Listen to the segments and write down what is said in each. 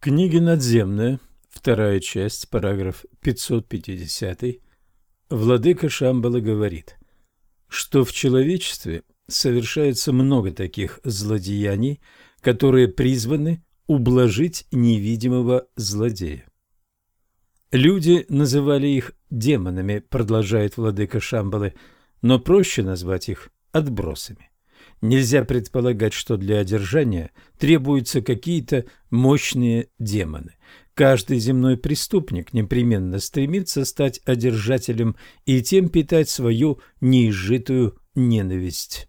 книге «Надземная», вторая часть, параграф 550, владыка Шамбала говорит, что в человечестве совершается много таких злодеяний, которые призваны ублажить невидимого злодея. Люди называли их демонами, продолжает владыка Шамбалы, но проще назвать их отбросами. Нельзя предполагать, что для одержания требуются какие-то мощные демоны. Каждый земной преступник непременно стремится стать одержателем и тем питать свою неизжитую ненависть.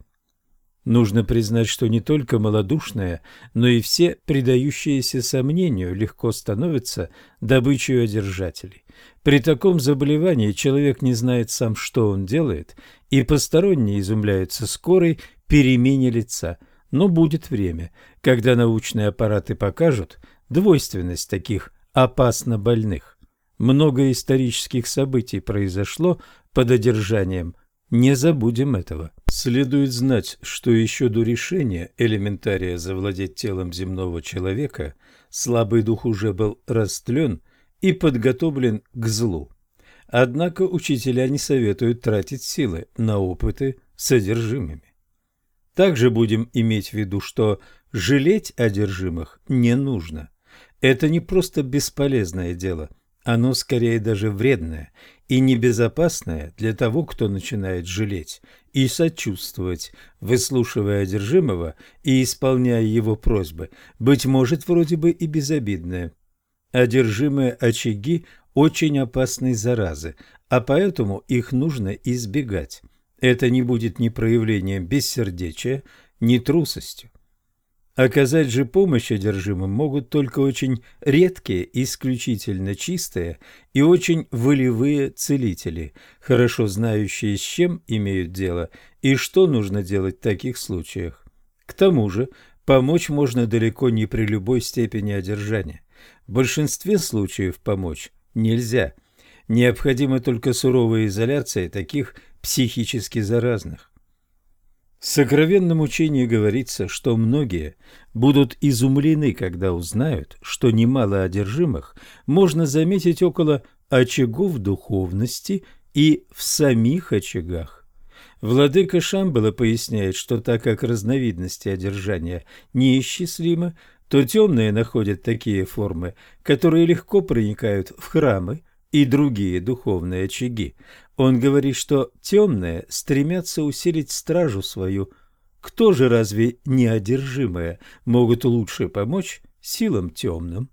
Нужно признать, что не только малодушные, но и все предающиеся сомнению легко становятся добычей одержателей. При таком заболевании человек не знает сам, что он делает, и посторонние изумляются скорой перемене лица. Но будет время, когда научные аппараты покажут двойственность таких опасно больных. Много исторических событий произошло под одержанием. Не забудем этого. Следует знать, что еще до решения элементария завладеть телом земного человека слабый дух уже был растлен и подготовлен к злу. Однако учителя не советуют тратить силы на опыты с содержимыми. Также будем иметь в виду, что жалеть одержимых не нужно. Это не просто бесполезное дело, оно скорее даже вредное и небезопасное для того, кто начинает жалеть и сочувствовать, выслушивая одержимого и исполняя его просьбы, быть может, вроде бы и безобидное. Одержимые очаги очень опасной заразы, а поэтому их нужно избегать. Это не будет ни проявлением бессердечия, ни трусостью. Оказать же помощь одержимым могут только очень редкие, исключительно чистые и очень волевые целители, хорошо знающие, с чем имеют дело и что нужно делать в таких случаях. К тому же, помочь можно далеко не при любой степени одержания. В большинстве случаев помочь нельзя. Необходима только суровая изоляция таких психически заразных. В сокровенном учении говорится, что многие будут изумлены, когда узнают, что немало одержимых можно заметить около очагов духовности и в самих очагах. Владыка Шамбала поясняет, что так как разновидности одержания неисчислимы, то темные находят такие формы, которые легко проникают в храмы и другие духовные очаги, он говорит, что темные стремятся усилить стражу свою. Кто же разве неодержимые могут лучше помочь силам темным?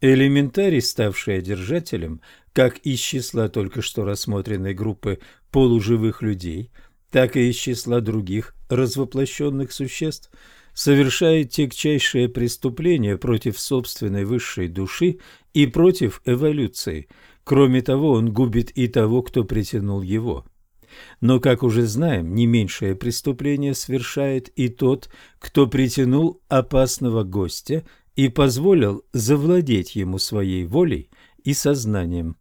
Элементарий, ставший одержателем, как из числа только что рассмотренной группы полуживых людей, так и из числа других развоплощенных существ, совершает тягчайшее преступление против собственной высшей души и против эволюции – Кроме того, он губит и того, кто притянул его. Но, как уже знаем, не меньшее преступление совершает и тот, кто притянул опасного гостя и позволил завладеть ему своей волей и сознанием.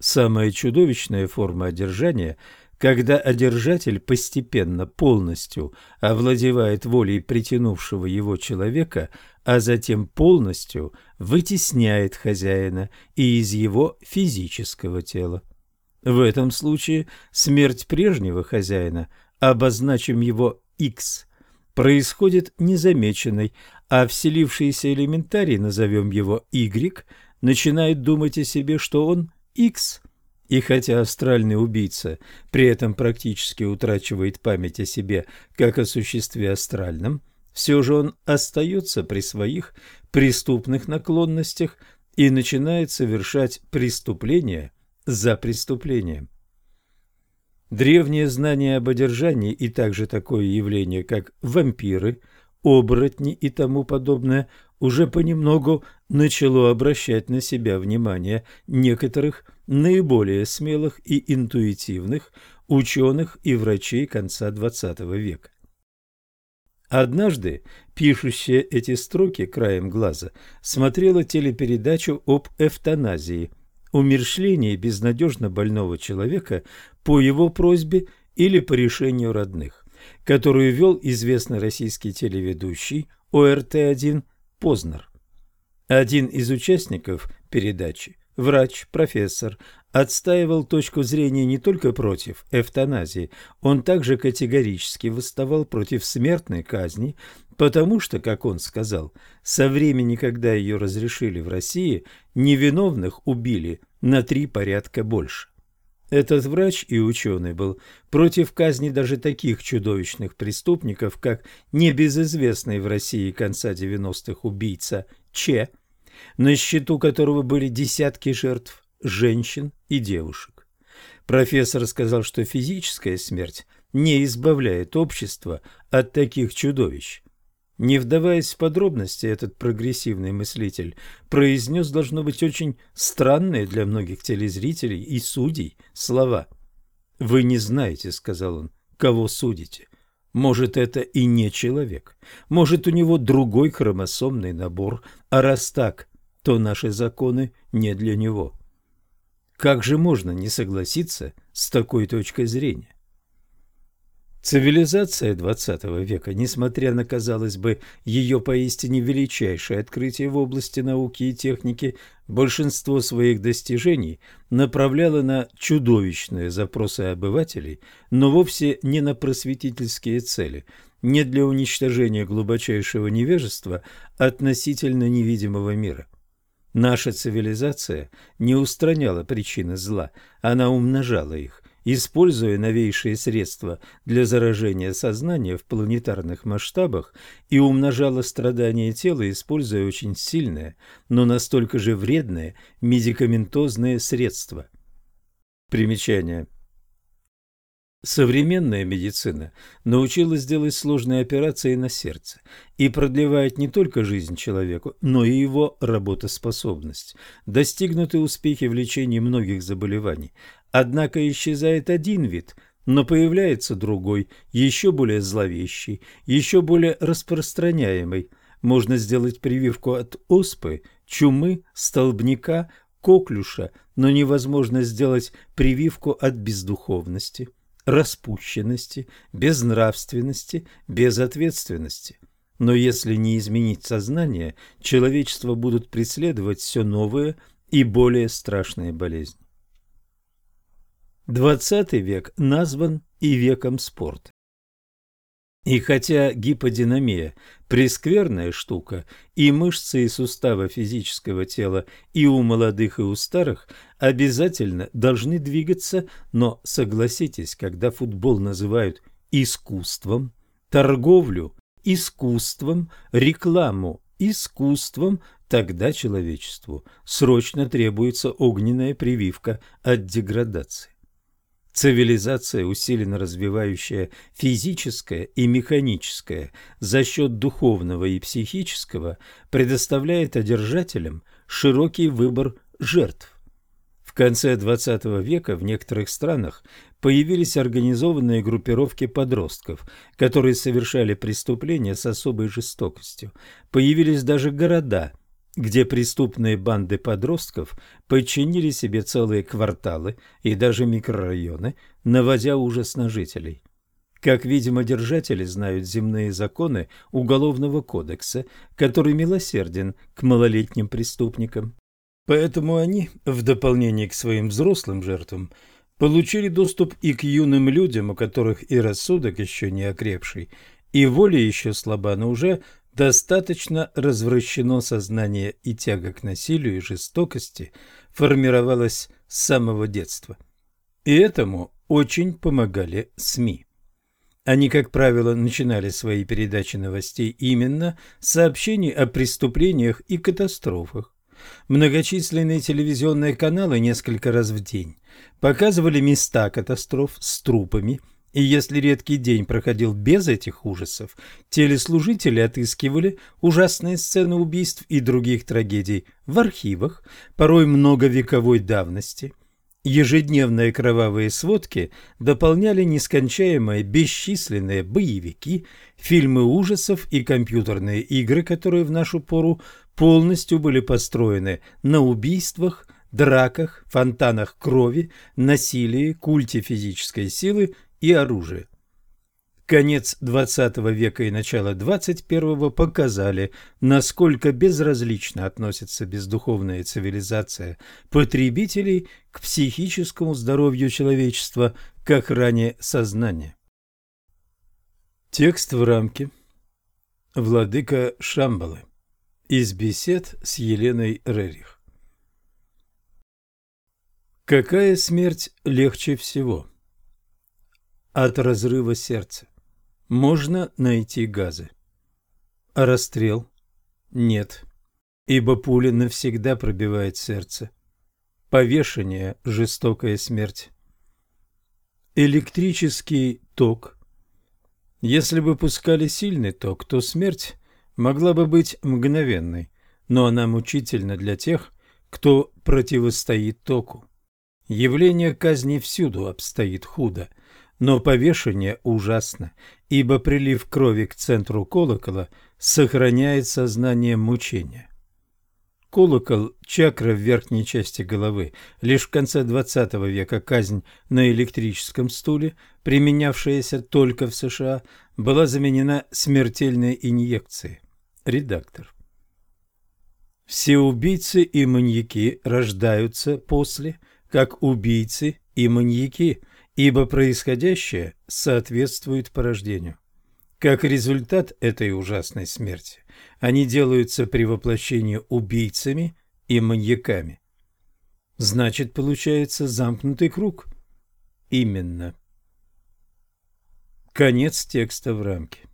Самая чудовищная форма одержания когда одержатель постепенно полностью овладевает волей притянувшего его человека, а затем полностью вытесняет хозяина и из его физического тела. В этом случае смерть прежнего хозяина, обозначим его X, происходит незамеченной, а вселившийся элементарий, назовем его Y, начинает думать о себе, что он X – и хотя астральный убийца при этом практически утрачивает память о себе как о существе астральном, все же он остается при своих преступных наклонностях и начинает совершать преступления за преступлением. Древнее знание об одержании и также такое явление, как вампиры, оборотни и тому подобное, уже понемногу начало обращать на себя внимание некоторых наиболее смелых и интуитивных ученых и врачей конца XX века. Однажды, пишущая эти строки краем глаза, смотрела телепередачу об эвтаназии, умершлении безнадежно больного человека по его просьбе или по решению родных, которую вел известный российский телеведущий ОРТ-1 Познер. Один из участников передачи, врач, профессор, отстаивал точку зрения не только против эвтаназии, он также категорически восставал против смертной казни, потому что, как он сказал, со времени, когда ее разрешили в России, невиновных убили на три порядка больше. Этот врач и ученый был против казни даже таких чудовищных преступников, как небезызвестный в России конца 90-х убийца Че, на счету которого были десятки жертв, женщин и девушек. Профессор сказал, что физическая смерть не избавляет общество от таких чудовищ. Не вдаваясь в подробности, этот прогрессивный мыслитель произнес, должно быть, очень странные для многих телезрителей и судей слова. «Вы не знаете, — сказал он, — кого судите. Может, это и не человек. Может, у него другой хромосомный набор, а раз так, то наши законы не для него». Как же можно не согласиться с такой точкой зрения? Цивилизация XX века, несмотря на, казалось бы, ее поистине величайшее открытие в области науки и техники, большинство своих достижений направляла на чудовищные запросы обывателей, но вовсе не на просветительские цели, не для уничтожения глубочайшего невежества относительно невидимого мира. Наша цивилизация не устраняла причины зла, она умножала их, используя новейшие средства для заражения сознания в планетарных масштабах и умножала страдания тела, используя очень сильные, но настолько же вредные медикаментозные средства. Примечание. Современная медицина научилась делать сложные операции на сердце и продлевает не только жизнь человеку, но и его работоспособность. Достигнуты успехи в лечении многих заболеваний, однако исчезает один вид, но появляется другой, еще более зловещий, еще более распространяемый. Можно сделать прививку от оспы, чумы, столбняка, коклюша, но невозможно сделать прививку от бездуховности распущенности, безнравственности, безответственности. Но если не изменить сознание, человечество будут преследовать все новые и более страшные болезни. Двадцатый век назван и веком спорта. И хотя гиподинамия – прескверная штука, и мышцы и суставы физического тела и у молодых, и у старых обязательно должны двигаться, но согласитесь, когда футбол называют искусством, торговлю – искусством, рекламу – искусством, тогда человечеству срочно требуется огненная прививка от деградации. Цивилизация, усиленно развивающая физическое и механическое за счет духовного и психического, предоставляет одержателям широкий выбор жертв. В конце XX века в некоторых странах появились организованные группировки подростков, которые совершали преступления с особой жестокостью. Появились даже города – где преступные банды подростков подчинили себе целые кварталы и даже микрорайоны, наводя ужас на жителей. Как, видимо, держатели знают земные законы Уголовного кодекса, который милосерден к малолетним преступникам. Поэтому они, в дополнение к своим взрослым жертвам, получили доступ и к юным людям, у которых и рассудок еще не окрепший, и воля еще слаба, но уже достаточно развращено сознание и тяга к насилию и жестокости формировалась с самого детства. И этому очень помогали СМИ. Они, как правило, начинали свои передачи новостей именно с сообщений о преступлениях и катастрофах. Многочисленные телевизионные каналы несколько раз в день показывали места катастроф с трупами – и если редкий день проходил без этих ужасов, телеслужители отыскивали ужасные сцены убийств и других трагедий в архивах, порой многовековой давности. Ежедневные кровавые сводки дополняли нескончаемые бесчисленные боевики, фильмы ужасов и компьютерные игры, которые в нашу пору полностью были построены на убийствах, драках, фонтанах крови, насилии, культе физической силы и оружие. Конец XX века и начало XXI показали, насколько безразлично относится бездуховная цивилизация потребителей к психическому здоровью человечества, к охране сознания. Текст в рамке. Владыка Шамбалы. Из бесед с Еленой Рерих. Какая смерть легче всего? От разрыва сердца. Можно найти газы. А расстрел? Нет, ибо пуля навсегда пробивает сердце. Повешение – жестокая смерть. Электрический ток. Если бы пускали сильный ток, то смерть могла бы быть мгновенной, но она мучительна для тех, кто противостоит току. Явление казни всюду обстоит худо, но повешение ужасно, ибо прилив крови к центру колокола сохраняет сознание мучения. Колокол – чакра в верхней части головы. Лишь в конце XX века казнь на электрическом стуле, применявшаяся только в США, была заменена смертельной инъекцией. Редактор. Все убийцы и маньяки рождаются после, как убийцы и маньяки – ибо происходящее соответствует порождению. Как результат этой ужасной смерти, они делаются при воплощении убийцами и маньяками. Значит, получается замкнутый круг. Именно. Конец текста в рамке.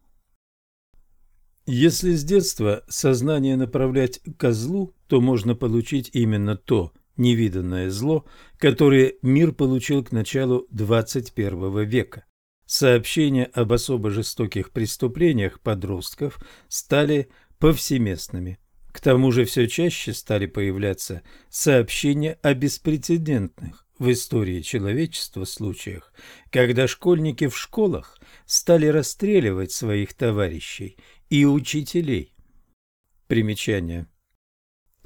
Если с детства сознание направлять к козлу, то можно получить именно то, невиданное зло, которое мир получил к началу XXI века. Сообщения об особо жестоких преступлениях подростков стали повсеместными. К тому же все чаще стали появляться сообщения о беспрецедентных в истории человечества случаях, когда школьники в школах стали расстреливать своих товарищей и учителей. Примечание.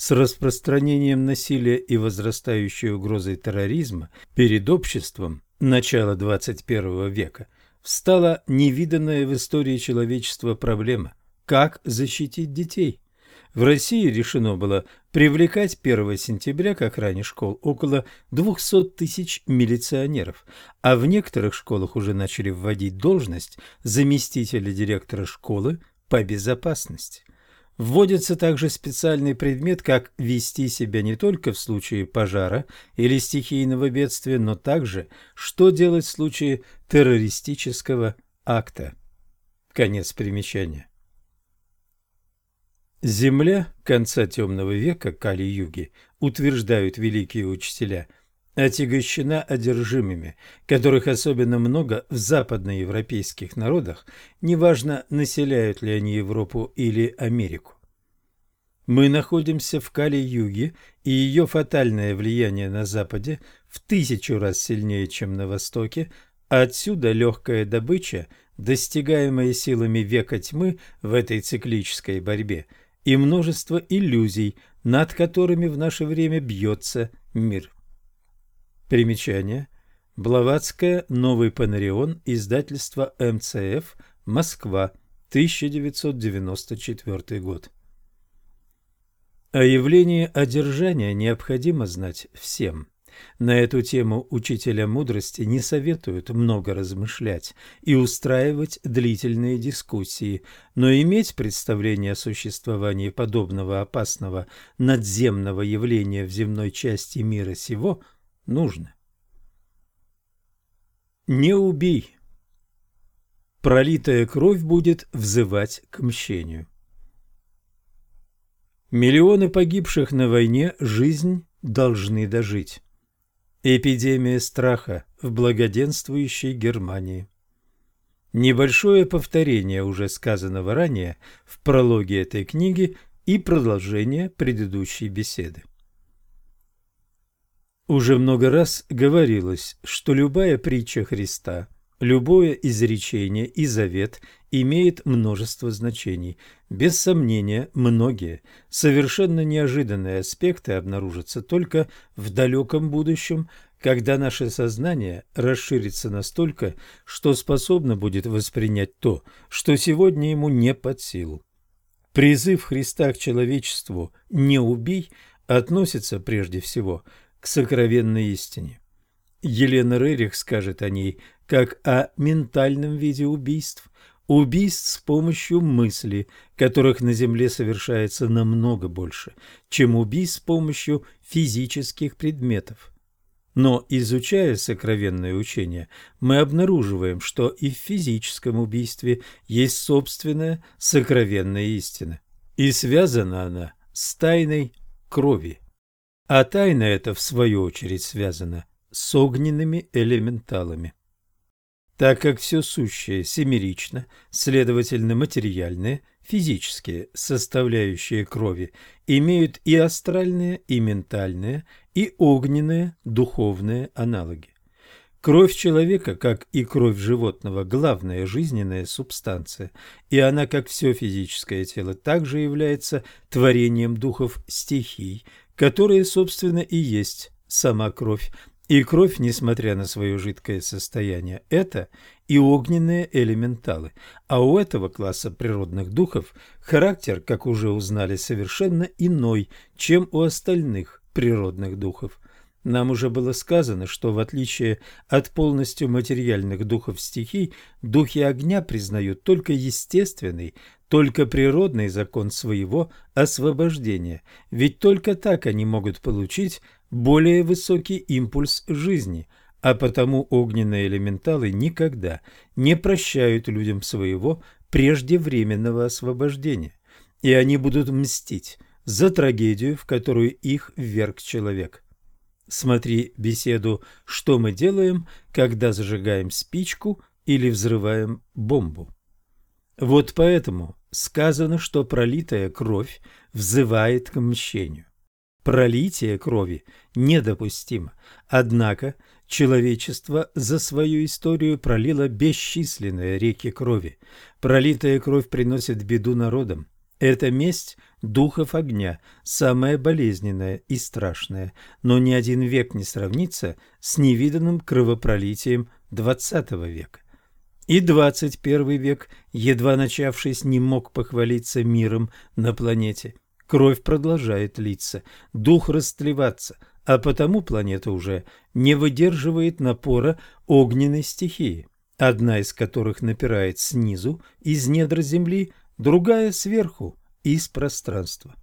С распространением насилия и возрастающей угрозой терроризма перед обществом начала XXI века встала невиданная в истории человечества проблема – как защитить детей. В России решено было привлекать 1 сентября к охране школ около 200 тысяч милиционеров, а в некоторых школах уже начали вводить должность заместителя директора школы по безопасности. Вводится также специальный предмет, как вести себя не только в случае пожара или стихийного бедствия, но также, что делать в случае террористического акта. Конец примечания. Земля конца темного века Кали-Юги, утверждают великие учителя, отягощена одержимыми, которых особенно много в западноевропейских народах, неважно, населяют ли они Европу или Америку. Мы находимся в Кали-Юге, и ее фатальное влияние на Западе в тысячу раз сильнее, чем на Востоке, а отсюда легкая добыча, достигаемая силами века тьмы в этой циклической борьбе, и множество иллюзий, над которыми в наше время бьется мир. Примечание. Блаватская. Новый Панарион. Издательство МЦФ. Москва. 1994 год. О явлении одержания необходимо знать всем. На эту тему учителя мудрости не советуют много размышлять и устраивать длительные дискуссии, но иметь представление о существовании подобного опасного надземного явления в земной части мира сего – нужно. Не убей. Пролитая кровь будет взывать к мщению. Миллионы погибших на войне жизнь должны дожить. Эпидемия страха в благоденствующей Германии. Небольшое повторение уже сказанного ранее в прологе этой книги и продолжение предыдущей беседы. Уже много раз говорилось, что любая притча Христа, любое изречение и завет имеет множество значений. Без сомнения, многие совершенно неожиданные аспекты обнаружатся только в далеком будущем, когда наше сознание расширится настолько, что способно будет воспринять то, что сегодня ему не под силу. Призыв Христа к человечеству «не убий» относится прежде всего к сокровенной истине. Елена Рерих скажет о ней как о ментальном виде убийств, убийств с помощью мысли, которых на Земле совершается намного больше, чем убийств с помощью физических предметов. Но, изучая сокровенное учение, мы обнаруживаем, что и в физическом убийстве есть собственная сокровенная истина, и связана она с тайной крови. А тайна эта, в свою очередь, связана с огненными элементалами. Так как все сущее семерично, следовательно, материальные, физические составляющие крови имеют и астральные, и ментальные, и огненные, духовные аналоги. Кровь человека, как и кровь животного, главная жизненная субстанция, и она, как все физическое тело, также является творением духов стихий, которые, собственно, и есть сама кровь, и кровь, несмотря на свое жидкое состояние, это и огненные элементалы. А у этого класса природных духов характер, как уже узнали, совершенно иной, чем у остальных природных духов. Нам уже было сказано, что в отличие от полностью материальных духов стихий, духи огня признают только естественный, только природный закон своего освобождения, ведь только так они могут получить более высокий импульс жизни, а потому огненные элементалы никогда не прощают людям своего преждевременного освобождения, и они будут мстить за трагедию, в которую их вверг человек. Смотри беседу «Что мы делаем, когда зажигаем спичку или взрываем бомбу?» Вот поэтому сказано, что пролитая кровь взывает к мщению. Пролитие крови недопустимо. Однако человечество за свою историю пролило бесчисленные реки крови. Пролитая кровь приносит беду народам. Это месть духов огня, самая болезненная и страшная, но ни один век не сравнится с невиданным кровопролитием XX века. И 21 век, едва начавшись, не мог похвалиться миром на планете – Кровь продолжает литься, дух растлеваться, а потому планета уже не выдерживает напора огненной стихии, одна из которых напирает снизу, из недр Земли, другая сверху, из пространства.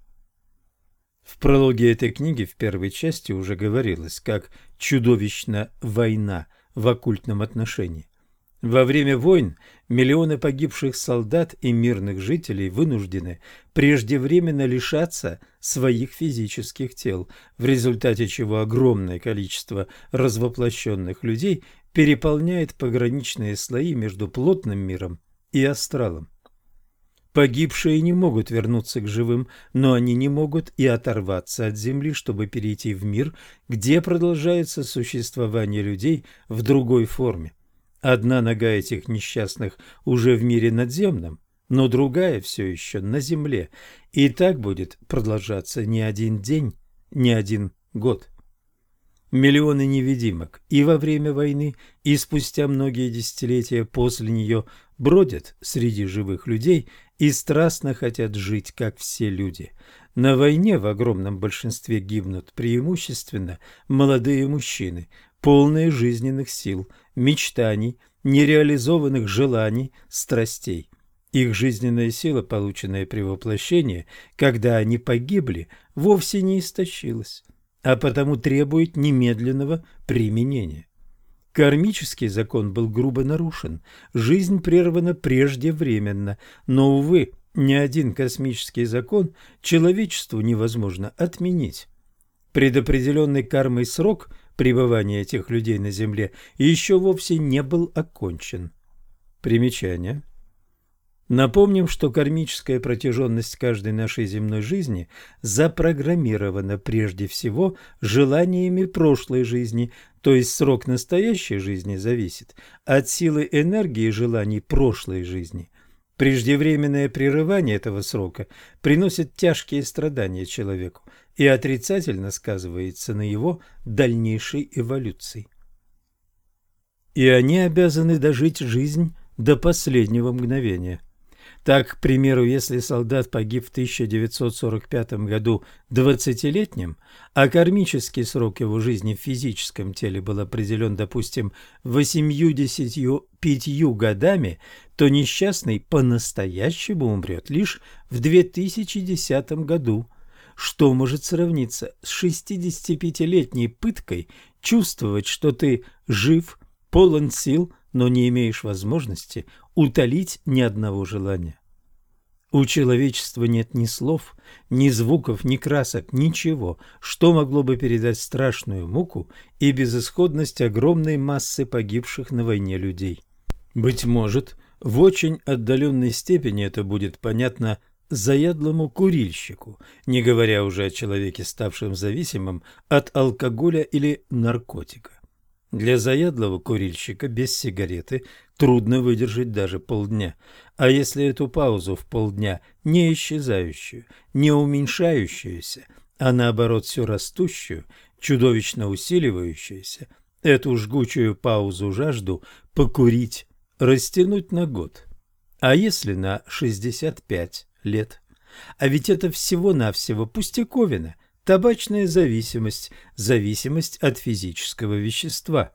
В прологе этой книги в первой части уже говорилось, как чудовищна война в оккультном отношении. Во время войн миллионы погибших солдат и мирных жителей вынуждены преждевременно лишаться своих физических тел, в результате чего огромное количество развоплощенных людей переполняет пограничные слои между плотным миром и астралом. Погибшие не могут вернуться к живым, но они не могут и оторваться от земли, чтобы перейти в мир, где продолжается существование людей в другой форме. Одна нога этих несчастных уже в мире надземном, но другая все еще на земле, и так будет продолжаться не один день, не один год. Миллионы невидимок и во время войны, и спустя многие десятилетия после нее бродят среди живых людей и страстно хотят жить, как все люди. На войне в огромном большинстве гибнут преимущественно молодые мужчины, полные жизненных сил – мечтаний, нереализованных желаний, страстей. Их жизненная сила, полученная при воплощении, когда они погибли, вовсе не истощилась, а потому требует немедленного применения. Кармический закон был грубо нарушен, жизнь прервана преждевременно, но, увы, ни один космический закон человечеству невозможно отменить. Предопределенный кармой срок – пребывания этих людей на Земле еще вовсе не был окончен. Примечание. Напомним, что кармическая протяженность каждой нашей земной жизни запрограммирована прежде всего желаниями прошлой жизни, то есть срок настоящей жизни зависит от силы энергии желаний прошлой жизни. Преждевременное прерывание этого срока приносит тяжкие страдания человеку. И отрицательно сказывается на его дальнейшей эволюции. И они обязаны дожить жизнь до последнего мгновения. Так, к примеру, если солдат погиб в 1945 году 20-летним, а кармический срок его жизни в физическом теле был определен, допустим, 85 годами, то несчастный по-настоящему умрет лишь в 2010 году. Что может сравниться с 65-летней пыткой чувствовать, что ты жив, полон сил, но не имеешь возможности утолить ни одного желания. У человечества нет ни слов, ни звуков, ни красок, ничего, что могло бы передать страшную муку и безысходность огромной массы погибших на войне людей. Быть может, в очень отдаленной степени это будет понятно заядлому курильщику, не говоря уже о человеке, ставшем зависимым от алкоголя или наркотика. Для заядлого курильщика без сигареты трудно выдержать даже полдня, а если эту паузу в полдня не исчезающую, не уменьшающуюся, а наоборот все растущую, чудовищно усиливающуюся, эту жгучую паузу жажду покурить, растянуть на год, а если на 65 лет. А ведь это всего-навсего пустяковина – Табачная зависимость – зависимость от физического вещества.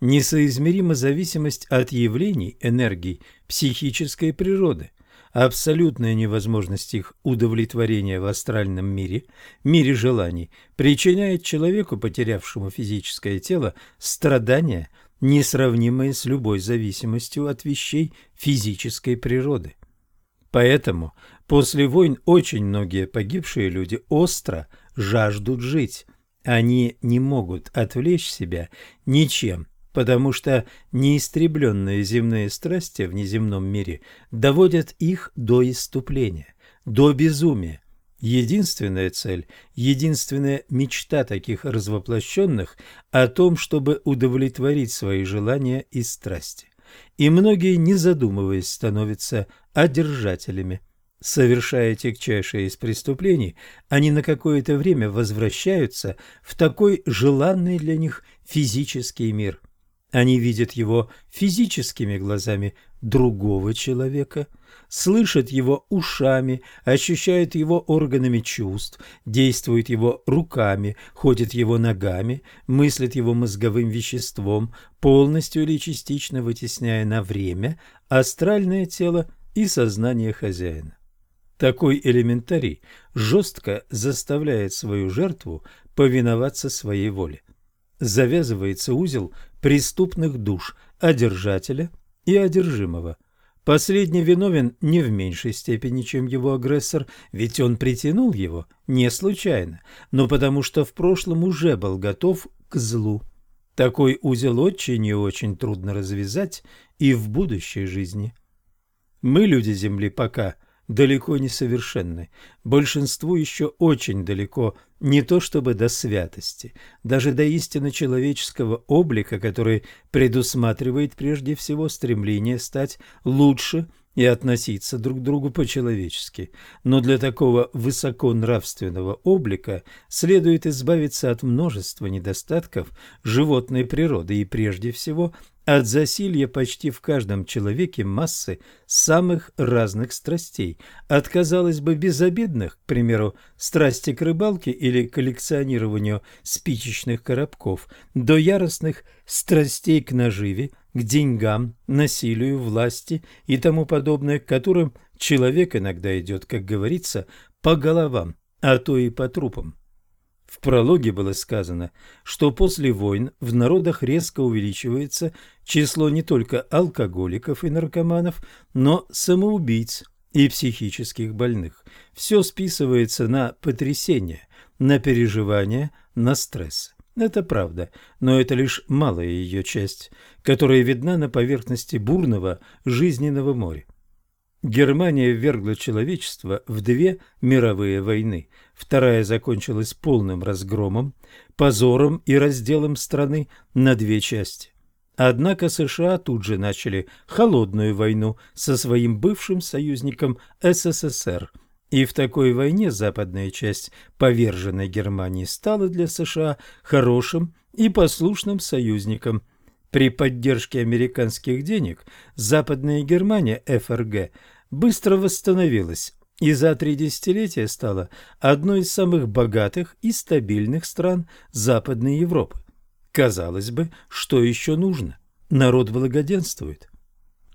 Несоизмерима зависимость от явлений, энергий, психической природы. Абсолютная невозможность их удовлетворения в астральном мире, мире желаний, причиняет человеку, потерявшему физическое тело, страдания, несравнимые с любой зависимостью от вещей физической природы. Поэтому после войн очень многие погибшие люди остро жаждут жить. Они не могут отвлечь себя ничем, потому что неистребленные земные страсти в неземном мире доводят их до иступления, до безумия. Единственная цель, единственная мечта таких развоплощенных о том, чтобы удовлетворить свои желания и страсти. И многие, не задумываясь, становятся одержателями. Совершая тягчайшее из преступлений, они на какое-то время возвращаются в такой желанный для них физический мир. Они видят его физическими глазами другого человека, слышат его ушами, ощущают его органами чувств, действуют его руками, ходят его ногами, мыслят его мозговым веществом, полностью или частично вытесняя на время астральное тело и сознание хозяина. Такой элементарий жестко заставляет свою жертву повиноваться своей воле. Завязывается узел преступных душ, одержателя и одержимого. Последний виновен не в меньшей степени, чем его агрессор, ведь он притянул его не случайно, но потому что в прошлом уже был готов к злу. Такой узел очень и очень трудно развязать и в будущей жизни. Мы, люди Земли, пока – далеко не совершенны. Большинству еще очень далеко не то чтобы до святости, даже до истины человеческого облика, который предусматривает прежде всего стремление стать лучше и относиться друг к другу по-человечески. Но для такого высоконравственного облика следует избавиться от множества недостатков животной природы и прежде всего от засилья почти в каждом человеке массы самых разных страстей, от, казалось бы, безобидных, к примеру, страсти к рыбалке или коллекционированию спичечных коробков, до яростных страстей к наживе, к деньгам, насилию, власти и тому подобное, к которым человек иногда идет, как говорится, по головам, а то и по трупам. В прологе было сказано, что после войн в народах резко увеличивается число не только алкоголиков и наркоманов, но самоубийц и психических больных. Все списывается на потрясение, на переживания, на стресс. Это правда, но это лишь малая ее часть, которая видна на поверхности бурного жизненного моря. Германия ввергла человечество в две мировые войны. Вторая закончилась полным разгромом, позором и разделом страны на две части. Однако США тут же начали холодную войну со своим бывшим союзником СССР. И в такой войне западная часть поверженной Германии стала для США хорошим и послушным союзником. При поддержке американских денег Западная Германия, ФРГ, быстро восстановилась и за три десятилетия стала одной из самых богатых и стабильных стран Западной Европы. Казалось бы, что еще нужно? Народ благоденствует.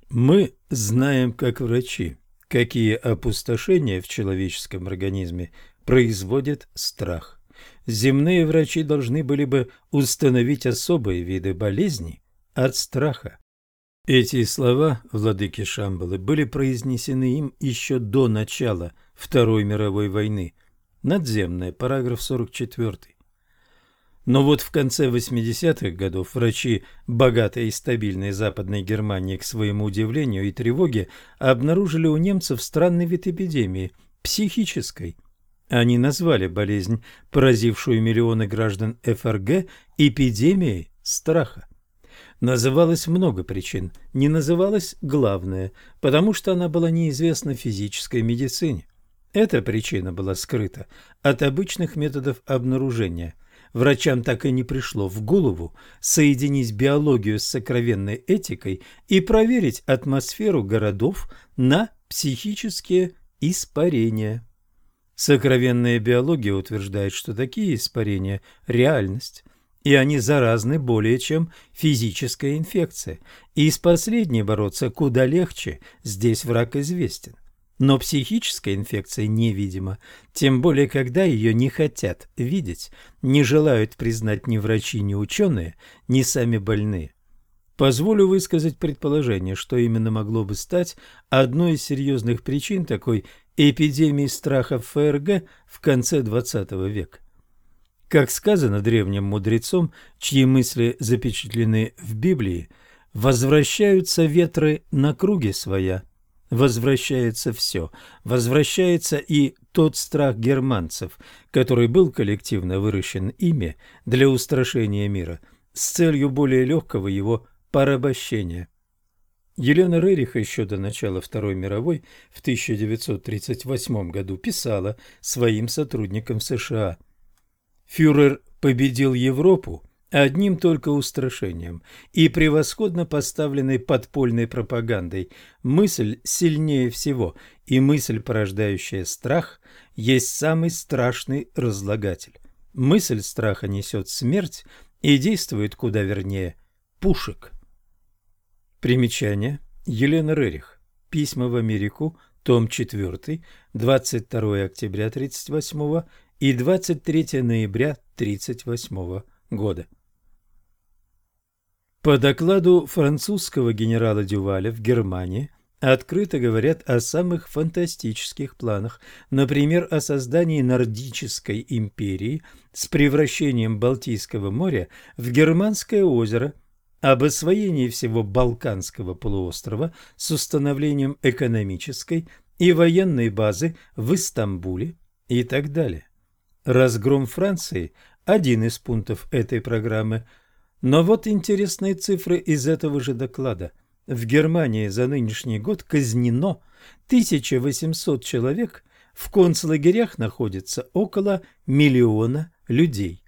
Мы знаем, как врачи, какие опустошения в человеческом организме производит страх. Земные врачи должны были бы установить особые виды болезней от страха. Эти слова владыки Шамбалы были произнесены им еще до начала Второй мировой войны. Надземная, параграф 44. Но вот в конце 80-х годов врачи богатой и стабильной Западной Германии, к своему удивлению и тревоге, обнаружили у немцев странный вид эпидемии – психической. Они назвали болезнь, поразившую миллионы граждан ФРГ, эпидемией страха. Называлось много причин, не называлось главное, потому что она была неизвестна физической медицине. Эта причина была скрыта от обычных методов обнаружения – Врачам так и не пришло в голову соединить биологию с сокровенной этикой и проверить атмосферу городов на психические испарения. Сокровенная биология утверждает, что такие испарения – реальность, и они заразны более чем физическая инфекция, и с последней бороться куда легче, здесь враг известен. Но психическая инфекция невидима, тем более когда ее не хотят видеть, не желают признать ни врачи, ни ученые, ни сами больные. Позволю высказать предположение, что именно могло бы стать одной из серьезных причин такой эпидемии страха в ФРГ в конце XX века. Как сказано древним мудрецом, чьи мысли запечатлены в Библии, возвращаются ветры на круге своя – возвращается все. Возвращается и тот страх германцев, который был коллективно выращен ими для устрашения мира с целью более легкого его порабощения. Елена Рерих еще до начала Второй мировой в 1938 году писала своим сотрудникам США «Фюрер победил Европу, одним только устрашением и превосходно поставленной подпольной пропагандой. Мысль сильнее всего, и мысль, порождающая страх, есть самый страшный разлагатель. Мысль страха несет смерть и действует куда вернее пушек. Примечание. Елена Рерих. Письма в Америку. Том 4. 22 октября 1938 и 23 ноября 1938 года. По докладу французского генерала Дюваля в Германии открыто говорят о самых фантастических планах, например, о создании нордической империи с превращением Балтийского моря в Германское озеро, об освоении всего Балканского полуострова с установлением экономической и военной базы в Истамбуле и так далее. Разгром Франции – один из пунктов этой программы – но вот интересные цифры из этого же доклада. В Германии за нынешний год казнено 1800 человек, в концлагерях находится около миллиона людей.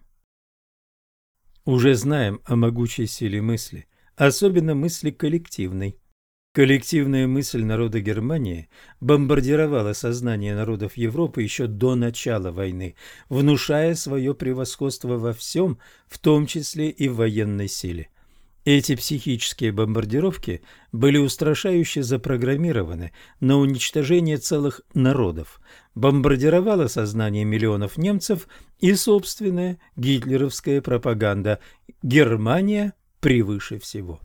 Уже знаем о могучей силе мысли, особенно мысли коллективной. Коллективная мысль народа Германии бомбардировала сознание народов Европы еще до начала войны, внушая свое превосходство во всем, в том числе и в военной силе. Эти психические бомбардировки были устрашающе запрограммированы на уничтожение целых народов, бомбардировала сознание миллионов немцев и собственная гитлеровская пропаганда «Германия превыше всего».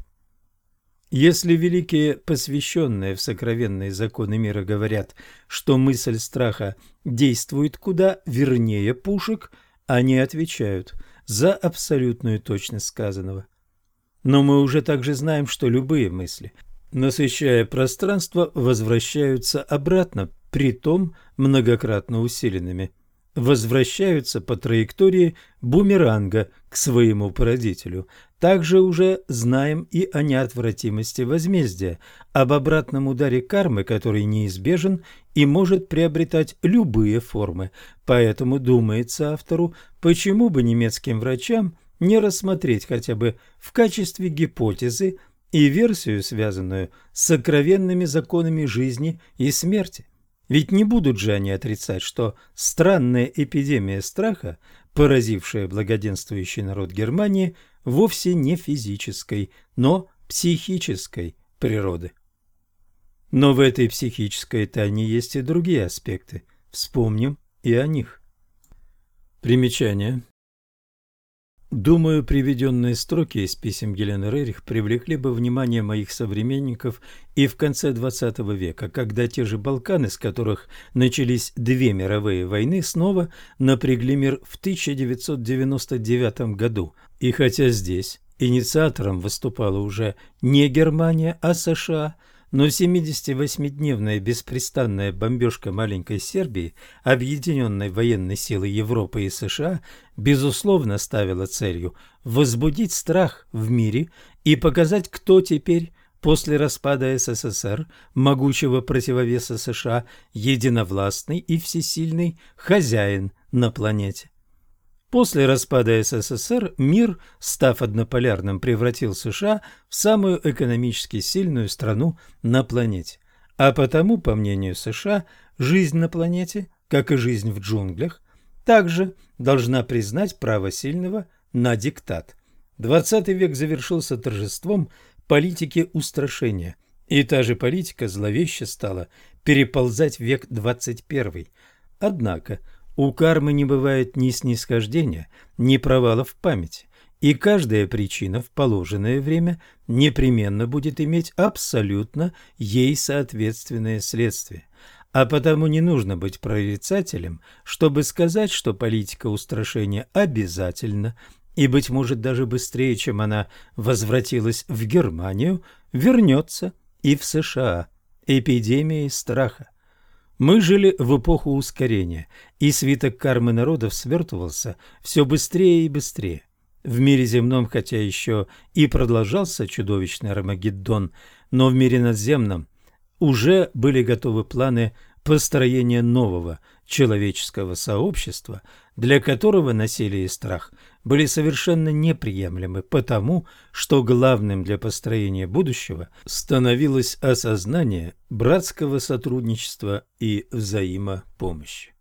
Если великие посвященные в сокровенные законы мира говорят, что мысль страха действует куда вернее пушек, они отвечают за абсолютную точность сказанного. Но мы уже также знаем, что любые мысли, насыщая пространство, возвращаются обратно, притом многократно усиленными. Возвращаются по траектории бумеранга к своему породителю. Также уже знаем и о неотвратимости возмездия, об обратном ударе кармы, который неизбежен и может приобретать любые формы. Поэтому думается автору, почему бы немецким врачам не рассмотреть хотя бы в качестве гипотезы и версию, связанную с сокровенными законами жизни и смерти. Ведь не будут же они отрицать, что странная эпидемия страха, поразившая благоденствующий народ Германии, вовсе не физической, но психической природы. Но в этой психической тайне есть и другие аспекты. Вспомним и о них. Примечание. Думаю, приведенные строки из писем Гелены Рерих привлекли бы внимание моих современников и в конце XX века, когда те же Балканы, с которых начались две мировые войны, снова напрягли мир в 1999 году. И хотя здесь инициатором выступала уже не Германия, а США – но 78-дневная беспрестанная бомбежка маленькой Сербии, объединенной военной силы Европы и США, безусловно ставила целью возбудить страх в мире и показать, кто теперь после распада СССР, могучего противовеса США, единовластный и всесильный хозяин на планете. После распада СССР мир, став однополярным, превратил США в самую экономически сильную страну на планете. А потому, по мнению США, жизнь на планете, как и жизнь в джунглях, также должна признать право сильного на диктат. XX век завершился торжеством политики устрашения, и та же политика зловеще стала переползать в век XXI. Однако у кармы не бывает ни снисхождения, ни провалов в памяти, и каждая причина в положенное время непременно будет иметь абсолютно ей соответственное следствие. А потому не нужно быть прорицателем, чтобы сказать, что политика устрашения обязательно и, быть может, даже быстрее, чем она возвратилась в Германию, вернется и в США эпидемией страха. Мы жили в эпоху ускорения, и свиток кармы народов свертывался все быстрее и быстрее. В мире земном, хотя еще и продолжался чудовищный Армагеддон, но в мире надземном уже были готовы планы построения нового человеческого сообщества, для которого насилие и страх были совершенно неприемлемы, потому что главным для построения будущего становилось осознание братского сотрудничества и взаимопомощи.